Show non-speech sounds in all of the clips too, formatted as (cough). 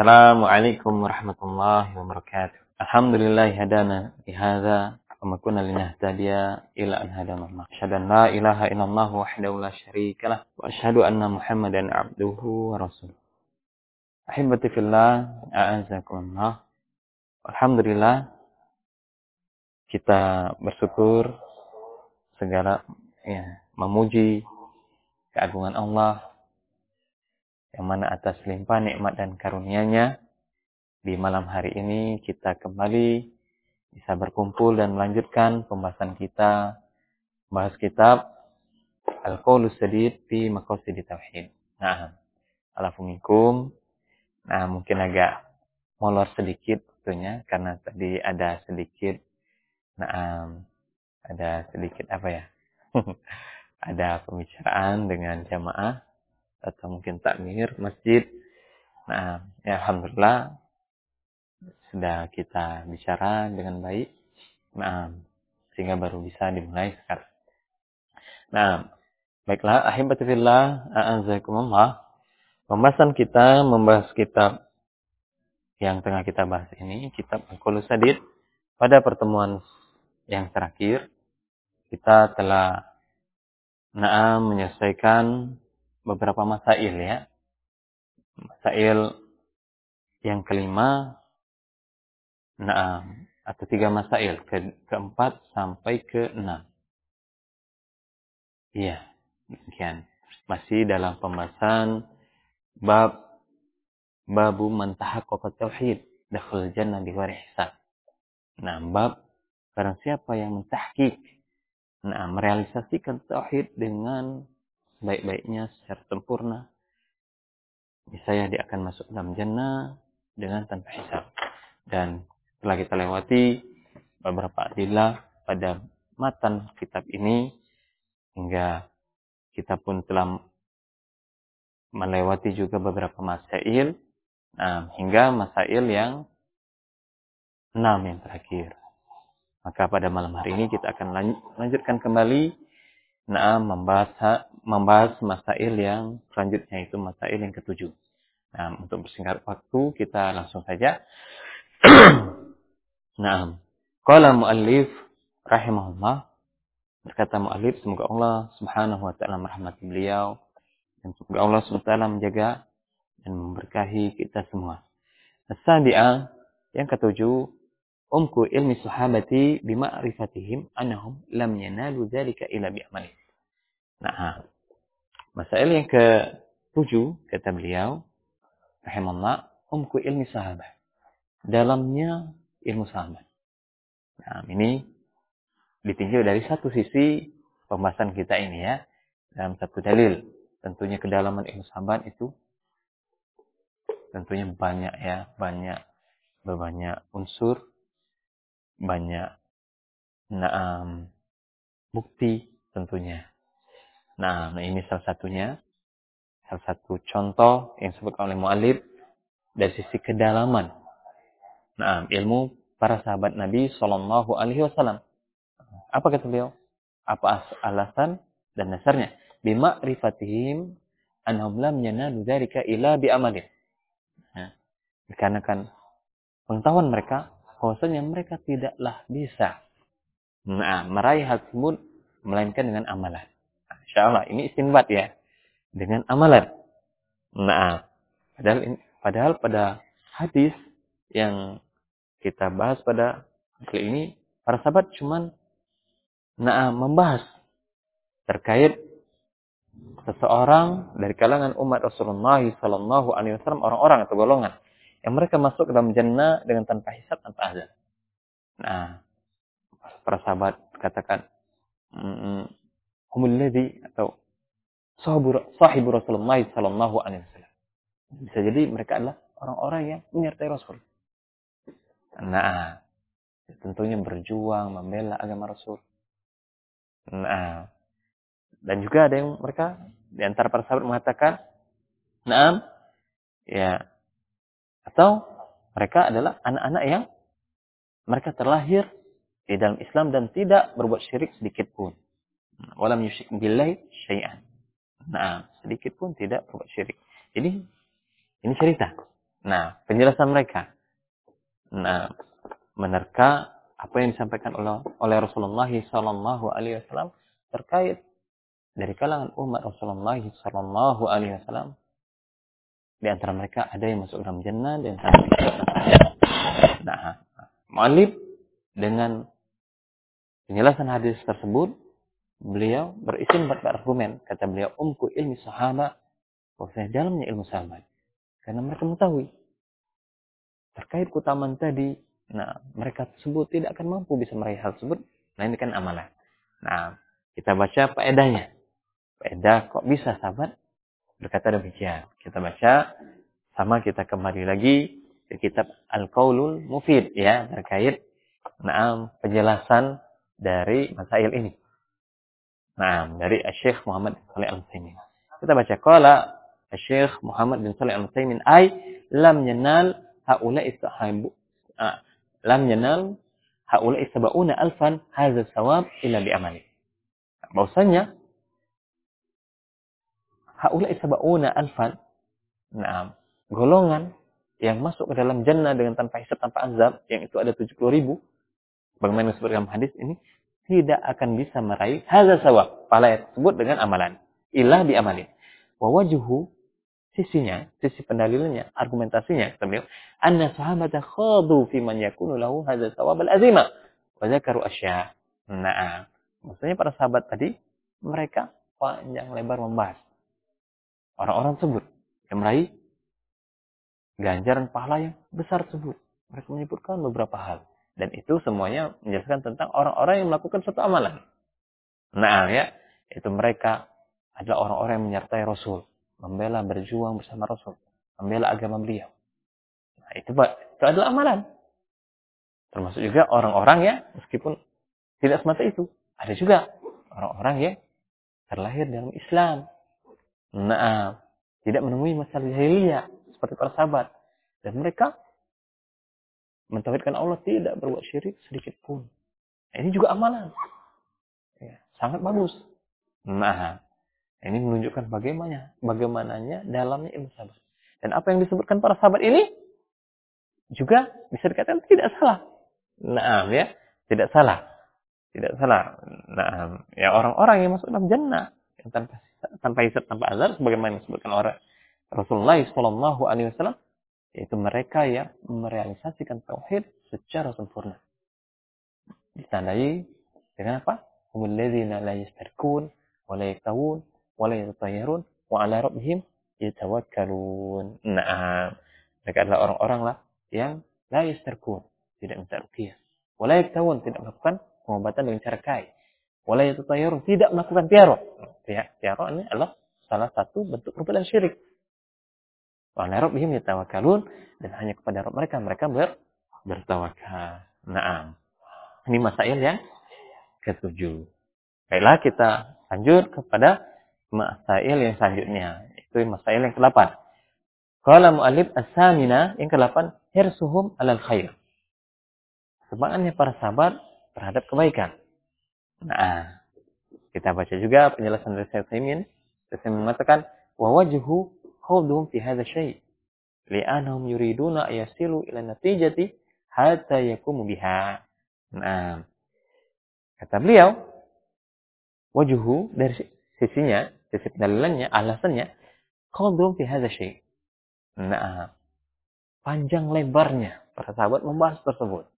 Assalamualaikum warahmatullahi wabarakatuh. Alhamdulillah hadana lihada wa kunna linahtadiya ila an hadana Allah. Asyhadu an la ilaha illallah wahdahu la syarika lah wa asyhadu anna Muhammadan abduhu wa rasuluh. Ahibati fillah, a'azakumullah. Alhamdulillah kita bersyukur segala ya memuji keagungan Allah yang mana atas limpah nikmat dan karunia-Nya di malam hari ini kita kembali bisa berkumpul dan melanjutkan pembahasan kita bahas kitab Al-Qaulus Sadid fi Maqasid Tauhid. Nah, alafumikum. Nah, mungkin agak molor sedikit tentunya karena tadi ada sedikit nah ada sedikit apa ya? (laughs) ada pembicaraan dengan jamaah atau mungkin takmir masjid. Nah, ya alhamdulillah sudah kita bicara dengan baik. Nah, sehingga baru bisa dimulai sekarang. Nah, baiklah ahibatu fillah, a'azakumullah. Pembahasan kita membahas kitab yang tengah kita bahas ini, kitab Al-Qulus. Pada pertemuan yang terakhir, kita telah Naam menyelesaikan beberapa masail ya. Masail yang kelima, nah, atau tiga masail, ke, keempat sampai ke enam. Iya, demikian. Masih dalam pembahasan bab babu mentahakkokat tauhid dakhul jannah di hisab. Nah, bab barang siapa yang mentahkik, nah, merealisasikan tauhid dengan baik-baiknya secara sempurna, saya dia akan masuk dalam jannah dengan tanpa hisab. Dan setelah kita lewati beberapa adillah pada matan kitab ini, hingga kita pun telah melewati juga beberapa masail, nah, hingga masail yang enam yang terakhir. Maka pada malam hari ini kita akan lanjutkan kembali nah membahas membahas masail yang selanjutnya itu masail yang ketujuh. Nah, untuk bersingkat waktu kita langsung saja. (clears throat) nah, qala muallif rahimahullah berkata muallif semoga Allah Subhanahu wa taala merahmati beliau dan semoga Allah Subhanahu wa taala menjaga dan memberkahi kita semua. as yang ketujuh umku ilmi sahabati bima'rifatihim annahum lam yanalu dzalika illa bi'amalihim. Nah, masalah yang ke tujuh kata beliau, rahimahullah, umku ilmi sahabat. Dalamnya ilmu sahabat. Nah, ini ditinjau dari satu sisi pembahasan kita ini ya. Dalam satu dalil. Tentunya kedalaman ilmu sahabat itu tentunya banyak ya. Banyak banyak unsur. Banyak naam, bukti tentunya. Nah, nah, ini salah satunya. Salah satu contoh yang disebutkan oleh mu'alib dari sisi kedalaman. Nah, ilmu para sahabat Nabi Shallallahu Alaihi Wasallam. Apa kata beliau? Apa alasan dan dasarnya? Bima rifatihim anhum lam yanalu dzalika illa bi. Nah, dikarenakan pengetahuan mereka bahwasanya mereka tidaklah bisa nah, meraih hal tersebut melainkan dengan amalan. Insya Allah ini istinbat ya dengan amalan. Nah, padahal padahal pada hadis yang kita bahas pada kali ini para sahabat cuman nah membahas terkait seseorang dari kalangan umat Rasulullah Sallallahu Alaihi Wasallam orang-orang atau golongan yang mereka masuk ke dalam jannah dengan tanpa hisab tanpa azab. Nah, para sahabat katakan, ladzi atau sahibu Rasulullah sallallahu alaihi wasallam. Bisa jadi mereka adalah orang-orang yang menyertai Rasul. Nah, tentunya berjuang membela agama Rasul. Nah, dan juga ada yang mereka di antara para sahabat mengatakan, "Naam." Ya. Atau mereka adalah anak-anak yang mereka terlahir di dalam Islam dan tidak berbuat syirik sedikit pun. Walam yusyrik billahi syai'an. Nah, sedikit pun tidak berbuat syirik. Jadi, ini cerita. Nah, penjelasan mereka. Nah, menerka apa yang disampaikan oleh, oleh Rasulullah Wasallam terkait dari kalangan umat Rasulullah Wasallam. Di antara mereka ada yang masuk dalam jannah dan Nah, Mu'alib dengan penjelasan hadis tersebut, beliau berisi argumen. Kata beliau, umku ilmi sahabat, bahwasanya dalamnya ilmu sahabat. Karena mereka mengetahui terkait keutamaan tadi. Nah, mereka tersebut tidak akan mampu bisa meraih hal tersebut. Nah, ini kan amalan. Nah, kita baca faedahnya. Faedah kok bisa sahabat berkata demikian. Kita baca sama kita kembali lagi ke kitab Al-Qaulul Mufid ya terkait nah, penjelasan dari masail ini. Nah, dari Syekh Muhammad Salih Al-Utsaimin. Kita baca qala Syekh Muhammad bin Salih Al-Utsaimin ay lam yanal haula istahabu lam yanal haula istabuna alfan hadza sawab illa bi amali. Bahwasanya haula istabuna alfan nah golongan yang masuk ke dalam jannah dengan tanpa hisab tanpa azab yang itu ada 70 ribu bagaimana disebut dalam hadis ini tidak akan bisa meraih hadza sawab pahala tersebut dengan amalan. Ilah diamalin. Wa sisinya, sisi pendalilannya, argumentasinya kata beliau, anna sahabata khadu fi man yakunu lahu hadza thawab al-azima wa dzakaru asya. Nah, maksudnya para sahabat tadi mereka panjang lebar membahas. Orang-orang tersebut yang meraih ganjaran pahala yang besar tersebut. Mereka menyebutkan beberapa hal dan itu semuanya menjelaskan tentang orang-orang yang melakukan suatu amalan. Nah, ya, itu mereka adalah orang-orang yang menyertai Rasul membela berjuang bersama Rasul, membela agama beliau. Nah, itu itu adalah amalan. Termasuk juga orang-orang ya, meskipun tidak semata itu, ada juga orang-orang yang terlahir dalam Islam. Nah, tidak menemui masalah jahiliyah seperti para sahabat dan mereka mentauhidkan Allah tidak berbuat syirik sedikit pun. Ini juga amalan. Ya, sangat bagus. Nah, ini menunjukkan bagaimana bagaimananya dalamnya ilmu sahabat. Dan apa yang disebutkan para sahabat ini juga bisa dikatakan tidak salah. Nah, ya, tidak salah. Tidak salah. Nah, ya orang-orang yang masuk dalam jannah yang tanpa tanpa hisab tanpa azab sebagaimana disebutkan oleh Rasulullah Shallallahu alaihi wasallam yaitu mereka yang merealisasikan tauhid secara sempurna. Ditandai dengan apa? Humul ladzina la yastarkun wa la yaktawun wala yatatayyarun wa ala rabbihim yatawakkalun. Nah, mereka adalah orang-orang lah yang la yastarkun, tidak minta ruqyah. Wala yaktawun, tidak melakukan pengobatan dengan cara kai. Wala yatatayyarun, tidak melakukan tiaro. Ya, tiaro ini adalah salah satu bentuk perbuatan syirik. Ala rabbihim dan hanya kepada Rabb mereka mereka ber, bertawakal. Nah, ini masail yang ketujuh. Baiklah kita lanjut kepada masail yang selanjutnya. Itu masail yang ke-8. Qala mu'alib as-samina yang ke-8 hirsuhum alal khair. Semangatnya para sahabat terhadap kebaikan. Nah, kita baca juga penjelasan dari Syekh Utsaimin. Syekh mengatakan wa wajhu khawduhum fi hadha syai' li'annahum yuriduna ayasilu ila natijati hatta yakumu biha. Nah, kata beliau wajhu dari sisinya sisi pendalilannya, alasannya, belum fi hadza syai. Nah, panjang lebarnya para sahabat membahas tersebut.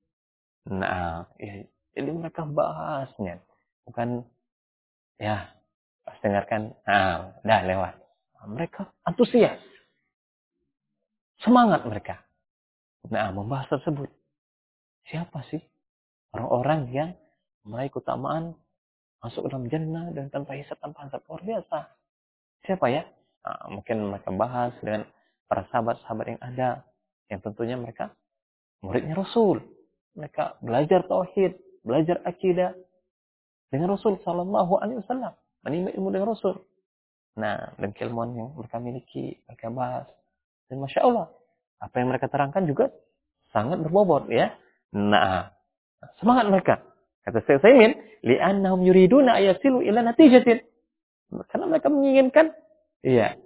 Nah, ya, jadi mereka bahasnya, bukan ya pas dengarkan, nah, dah lewat. Mereka antusias, semangat mereka. Nah, membahas tersebut. Siapa sih orang-orang yang meraih keutamaan masuk dalam jannah dan tanpa hisab tanpa azab luar biasa. Siapa ya? Nah, mungkin mereka bahas dengan para sahabat-sahabat yang ada yang tentunya mereka muridnya Rasul. Mereka belajar tauhid, belajar akidah dengan Rasul Sallallahu Alaihi Wasallam, menimba ilmu dengan Rasul. Nah, dan keilmuan yang mereka miliki, mereka bahas. Dan masya Allah, apa yang mereka terangkan juga sangat berbobot ya. Nah, semangat mereka Kata Syekh Saimin, li'annahum yuriduna ayasilu ila natijatin. Karena mereka menginginkan, iya,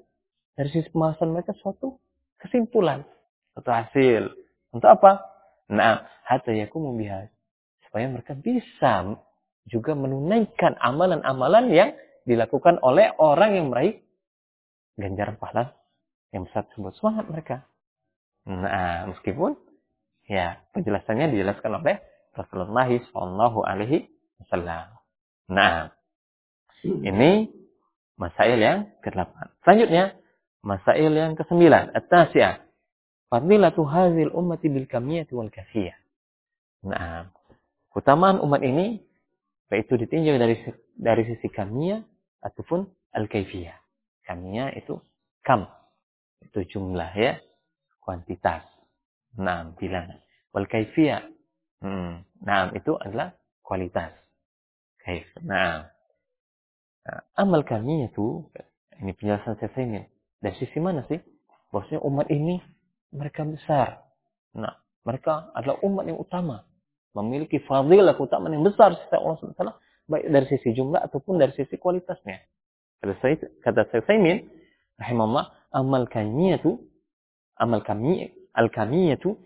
dari sisi pembahasan mereka suatu kesimpulan. Satu hasil. Untuk apa? Nah, hatta yakumu biha. Supaya mereka bisa juga menunaikan amalan-amalan yang dilakukan oleh orang yang meraih ganjaran pahala yang besar tersebut. Semangat mereka. Nah, meskipun ya penjelasannya dijelaskan oleh Rasulullah Shallallahu Alaihi Wasallam. Nah, ini masail yang ke-8. Selanjutnya, masail yang ke-9. At-tasi'ah. Fadilatu hazil ummati bil kamiyati wal kafiyah. Nah, keutamaan umat ini yaitu ditinjau dari dari sisi kamiyah ataupun al-kaifiyah. Kamiyah itu kam. Itu jumlah ya, kuantitas. Nah, bilangan. Wal kaifiyah. Hmm. Nah, itu adalah kualitas. Kaif. Nah, Nah, amal kami itu, ini penjelasan saya ini. Dari sisi mana sih? Bahwasanya umat ini mereka besar. Nah, mereka adalah umat yang utama. Memiliki fadilah keutamaan yang besar sisi Allah SWT Baik dari sisi jumlah ataupun dari sisi kualitasnya. Kata saya, kata saya Saimin, rahimahullah, amal kami itu, amal kami, al kami itu,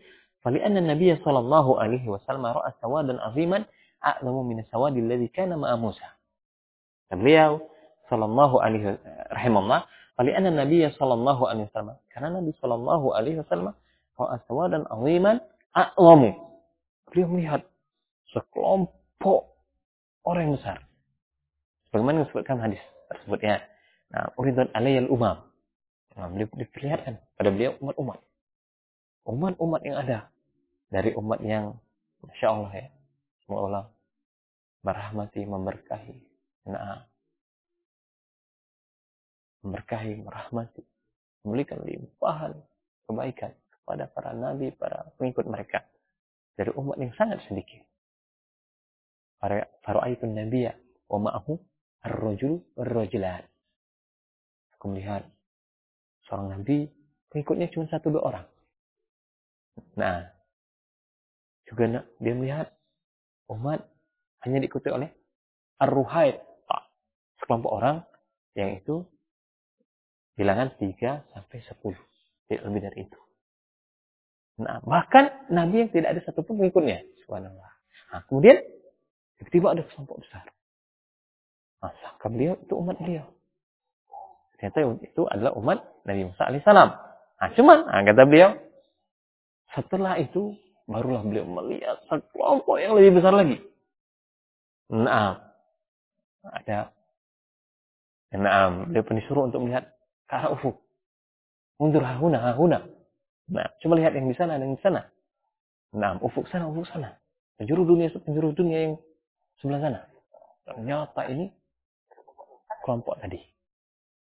فلأن النبي صلى الله عليه وسلم رأى سوادا عظيما أعظم من السواد الذي كان مع موسى beliau sallallahu alaihi rahimahullah Wali'anna Nabi sallallahu alaihi wasallam karena Nabi sallallahu alaihi wasallam ra'a sawadan aziman a'lamu beliau melihat sekelompok orang yang besar. Bagaimana disebutkan hadis tersebut ya. Nah uridun alayyal umam. Nah, beliau diperlihatkan pada beliau umat-umat umat-umat yang ada. Dari umat yang Masya Allah ya. Semoga Allah merahmati memberkahi. Nah, memberkahi, merahmati, memberikan limpahan kebaikan kepada para nabi, para pengikut mereka. Dari umat yang sangat sedikit. Para Nabiya wa ma'ahu ar-rajul ar-rajulan. Aku melihat seorang nabi pengikutnya cuma satu dua orang. Nah, juga dia melihat umat hanya diikuti oleh ar-ruhaid, sekelompok orang yang itu bilangan 3 sampai 10. Tidak lebih dari itu. Nah, bahkan Nabi yang tidak ada satupun pengikutnya. Subhanallah. Nah, kemudian tiba-tiba ada kelompok besar. Sangka beliau itu umat beliau. Ternyata itu adalah umat Nabi Musa alaihissalam. Nah, cuman, nah, kata beliau, setelah itu barulah beliau melihat sekelompok yang lebih besar lagi. Nah, ada Nah, beliau pun disuruh untuk melihat ke arah ufuk. Mundur hahuna, hahuna. Nah, coba lihat yang di sana dan di sana. Nah, ufuk sana, ufuk sana. Penjuru dunia, penjuru dunia yang sebelah sana. Ternyata ini kelompok tadi.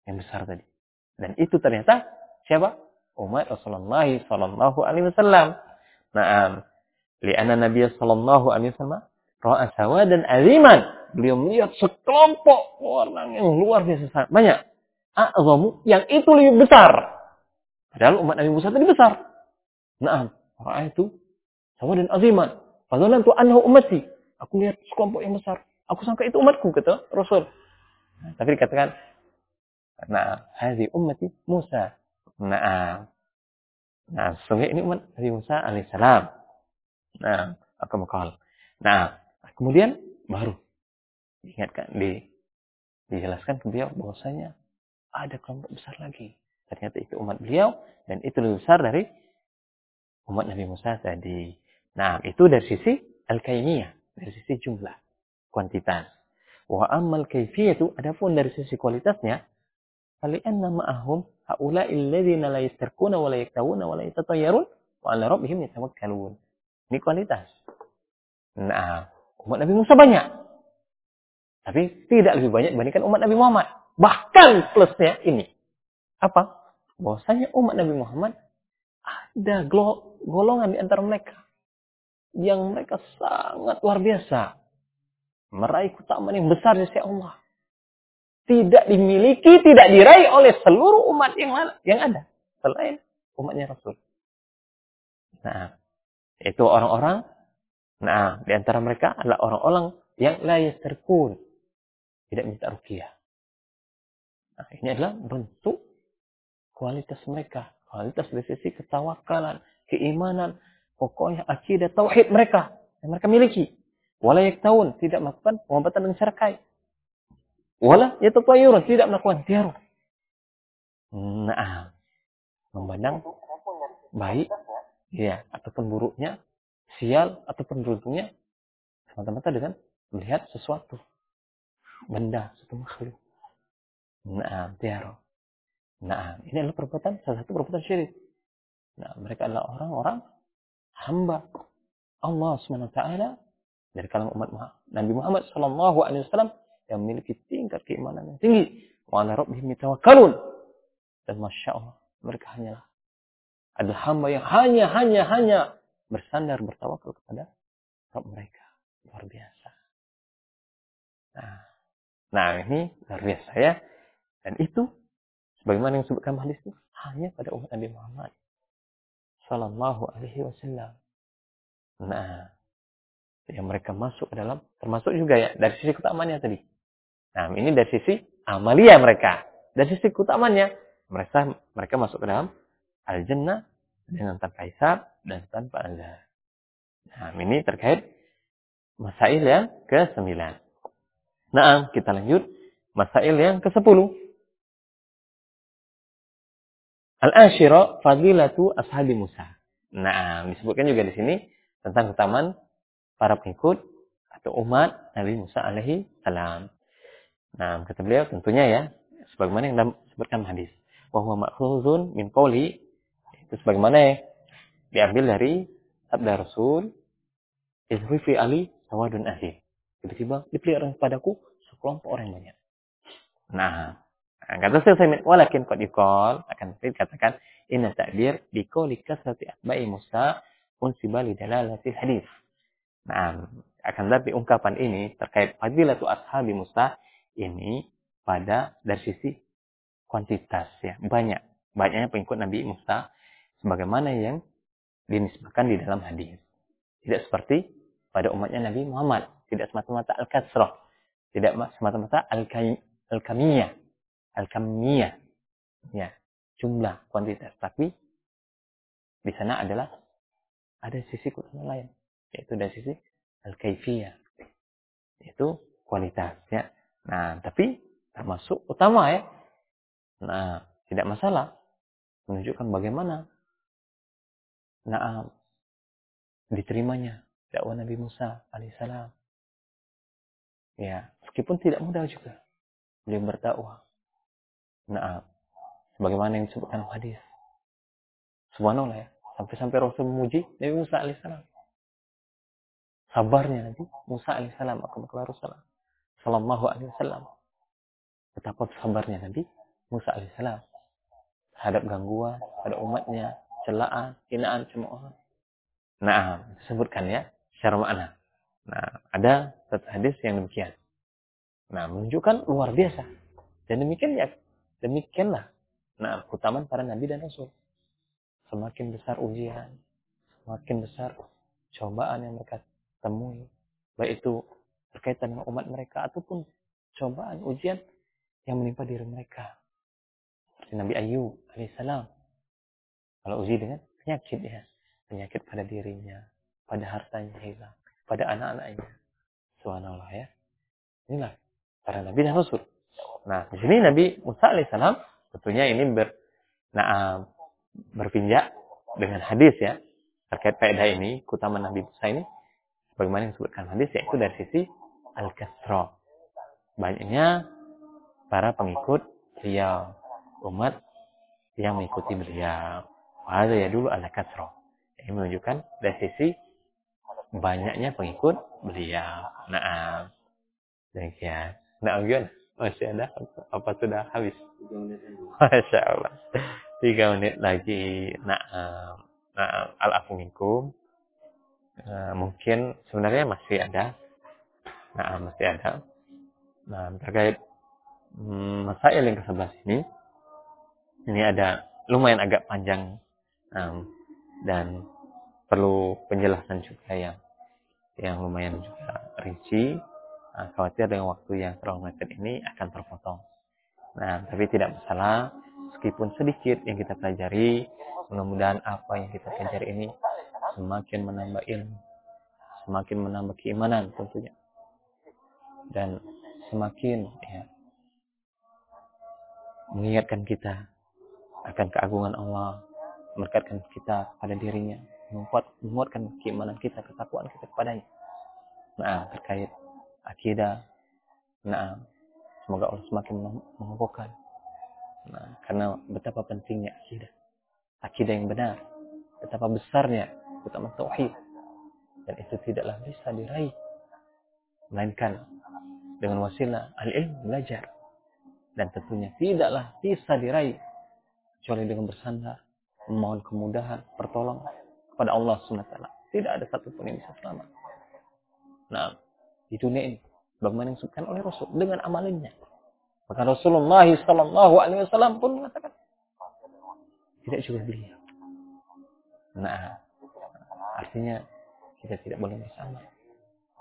Yang besar tadi. Dan itu ternyata siapa? Umat Rasulullah Sallallahu Alaihi Wasallam. Nah, li'anna Nabi Sallallahu Alaihi Wasallam ra'a sawadan aziman beliau melihat sekelompok orang yang luar biasa banyak. A'zamu yang itu lebih besar. Padahal umat Nabi Musa tadi besar. Nah, orang itu sama dan aziman. Fadhalan tu anhu ummati. Aku lihat sekelompok yang besar. Aku sangka itu umatku kata Rasul. Nah, tapi dikatakan nah, hadhi ummati Musa. Nah, nah, sesungguhnya ini umat Nabi Musa alaihissalam. Nah, aku makal. Nah, kemudian baru diingatkan di dijelaskan ke beliau bahwasanya ada kelompok besar lagi. Ternyata itu umat beliau dan itu lebih besar dari umat Nabi Musa tadi. Nah, itu dari sisi al-kaimiyah, dari sisi jumlah, kuantitas. Wa ammal kaifiyatu adapun dari sisi kualitasnya, fali'anna ma'ahum haula'i alladziina la yastarquna wa la yaktawuna wa la yatatayyarun wa 'ala rabbihim yatawakkalun. Ini kualitas. Nah, umat Nabi Musa banyak. Tapi tidak lebih banyak dibandingkan umat Nabi Muhammad. Bahkan plusnya ini. Apa? Bahwasanya umat Nabi Muhammad ada golongan di antara mereka. Yang mereka sangat luar biasa. Meraih keutamaan yang besar sisi Allah. Tidak dimiliki, tidak diraih oleh seluruh umat yang yang ada. Selain umatnya Rasul. Nah, itu orang-orang. Nah, di antara mereka adalah orang-orang yang layas terkun tidak minta rukiah. Nah, ini adalah bentuk kualitas mereka. Kualitas dari sisi ketawakalan, keimanan, pokoknya akidah tauhid mereka yang mereka miliki. Wala tahun tidak melakukan pengobatan dengan cara kai. Wala yatatayurun tidak melakukan tiaru. Nah, memandang baik ya ataupun buruknya, sial ataupun beruntungnya semata-mata dengan melihat sesuatu benda, satu makhluk. Nah, tiaru. Nah, ini adalah perbuatan salah satu perbuatan syirik. Nah, mereka adalah orang-orang hamba Allah SWT dari kalangan umat Nabi Muhammad Sallallahu Alaihi Wasallam yang memiliki tingkat keimanan yang tinggi. Wa ala rabbihim yatawakkalun. Dan masya Allah, mereka hanyalah adalah hamba yang hanya hanya hanya bersandar bertawakal kepada Rabb mereka. Luar biasa. Nah, nah ini luar biasa ya. Dan itu sebagaimana yang disebutkan hadis itu hanya pada umat Nabi Muhammad Sallallahu Alaihi Wasallam. Nah, yang mereka masuk ke dalam, termasuk juga ya dari sisi keutamaannya tadi. Nah, ini dari sisi amalia mereka. Dari sisi keutamaannya, mereka mereka masuk ke dalam al-jannah dengan tanpa hisab dan tanpa azab. Nah, ini terkait masail yang ke-9. Nah, kita lanjut masail yang ke-10. Al-ashira fadilatu ashabi Musa. Nah, disebutkan juga di sini tentang keutamaan para pengikut atau umat Nabi Musa alaihi salam. Nah, kata beliau tentunya ya, sebagaimana yang disebutkan hadis. Bahwa makhuzun min qawli itu sebagaimana ya, diambil dari sabda Rasul Izrifi Ali sawadun ahli. Tiba-tiba dipelihara padaku sekelompok orang banyak. Nah, kata saya walakin qad yuqal akan dikatakan inna ta'bir bi qawli kasrati atba'i Musa unsiba li dalalati hadis. Nah, akan tapi ungkapan ini terkait fadilatu ashabi Musa ini pada dari sisi kuantitas ya, banyak. Banyaknya pengikut Nabi Musa sebagaimana yang dinisbahkan di dalam hadis. Tidak seperti pada umatnya Nabi Muhammad, tidak semata-mata al-kasrah, tidak semata-mata al-kamiyah, al-kamiyah. Ya, jumlah kuantitas, tapi di sana adalah ada sisi keutamaan lain, yaitu dari sisi al-kaifiyah, yaitu kualitasnya. Nah, tapi termasuk utama ya. Nah, tidak masalah menunjukkan bagaimana nah diterimanya dakwah Nabi Musa alaihissalam. Ya, meskipun tidak mudah juga beliau berdakwah. Nah, sebagaimana yang disebutkan hadis. Subhanallah ya. Sampai-sampai Rasul memuji Nabi Musa alaihissalam. Sabarnya Nabi Musa alaihissalam akan Rasulullah sallallahu alaihi wasallam. Betapa sabarnya Nabi Musa alaihissalam terhadap gangguan pada umatnya, celaan, hinaan cemoohan. Nah, disebutkan ya secara makna. Nah, ada satu hadis yang demikian. Nah, menunjukkan luar biasa. Dan demikian ya, demikianlah. Nah, keutamaan para nabi dan rasul. Semakin besar ujian, semakin besar cobaan yang mereka temui. Baik itu berkaitan dengan umat mereka ataupun cobaan, ujian yang menimpa diri mereka. Seperti Nabi Ayub alaihissalam. Kalau uji dengan penyakit ya. Penyakit pada dirinya, pada hartanya hilang, pada anak-anaknya. Subhanallah ya. Inilah para nabi dan rasul. Nah, di sini Nabi Musa alaihissalam tentunya ini ber, nah, berpinjak dengan hadis ya terkait faedah ini, kutaman Nabi Musa ini bagaimana yang disebutkan hadis yaitu dari sisi al-kasra. Banyaknya para pengikut beliau, umat yang mengikuti beliau. Ada ya dulu al-kasra. Ini menunjukkan dari sisi banyaknya pengikut beliau. Nah, demikian. Nah, gimana? Masih ada? Apa sudah habis? Masya Allah. Tiga menit lagi. Nah, nah al afu minkum nah, mungkin sebenarnya masih ada. Nah masih ada. Nah terkait hmm, masail yang ke sebelah sini ini ada lumayan agak panjang. Um, dan perlu penjelasan juga yang yang lumayan juga rinci nah, khawatir dengan waktu yang terlalu mepet ini akan terpotong nah tapi tidak masalah meskipun sedikit yang kita pelajari, mudah-mudahan apa yang kita pelajari ini semakin menambah ilmu, semakin menambah keimanan tentunya. Dan semakin ya, mengingatkan kita akan keagungan Allah, merekatkan kita pada dirinya, menguatkan keimanan kita, ketakwaan kita kepadanya. Nah, terkait akidah, nah, semoga Allah semakin mengokohkan. Nah, karena betapa pentingnya akidah, akidah yang benar, betapa besarnya utama tauhid, dan itu tidaklah bisa diraih, melainkan dengan wasilah al-ilm belajar, dan tentunya tidaklah bisa diraih. Kecuali dengan bersandar, memohon kemudahan, pertolongan kepada Allah SWT. Tidak ada satupun yang bisa selamat. Nah, di dunia ini, bagaimana yang disebutkan oleh Rasul dengan amalannya. Maka Rasulullah Sallallahu Alaihi Wasallam pun mengatakan, tidak juga beliau. Nah, artinya kita tidak boleh bersama.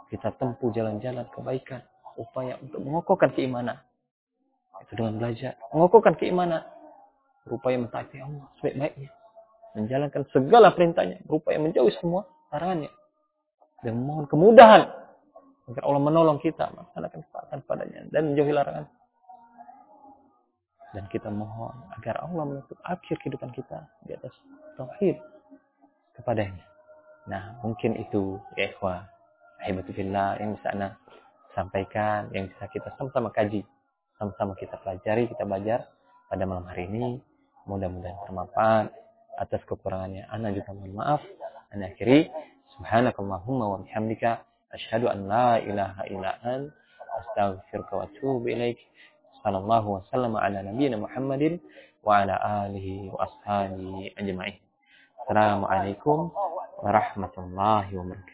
Kita tempuh jalan-jalan kebaikan, upaya untuk mengokohkan keimanan. Itu dengan belajar, mengokohkan keimanan, berupaya mentaati Allah sebaik-baiknya. Menjalankan segala perintahnya, berupaya menjauhi semua larangannya. Dan memohon kemudahan agar Allah menolong kita melaksanakan ketaatan padanya dan menjauhi larangan. Dan kita mohon agar Allah menutup akhir kehidupan kita di atas tauhid kepadanya. Nah, mungkin itu ya ikhwah, ahibatulillah yang bisa anda sampaikan, yang bisa kita sama-sama kaji, sama-sama kita pelajari, kita belajar pada malam hari ini. Mudah-mudahan bermanfaat. Atas kekurangannya, Ana juga mohon maaf. Ana akhiri. Subhanakallahumma wa bihamdika. Ashhadu an la ilaha illa an. Astaghfiruka wa atubu ilaik. Sallallahu wa sallam ala nabiyyina Muhammadin wa ala alihi wa ashabihi ajma'in. Assalamualaikum warahmatullahi wabarakatuh.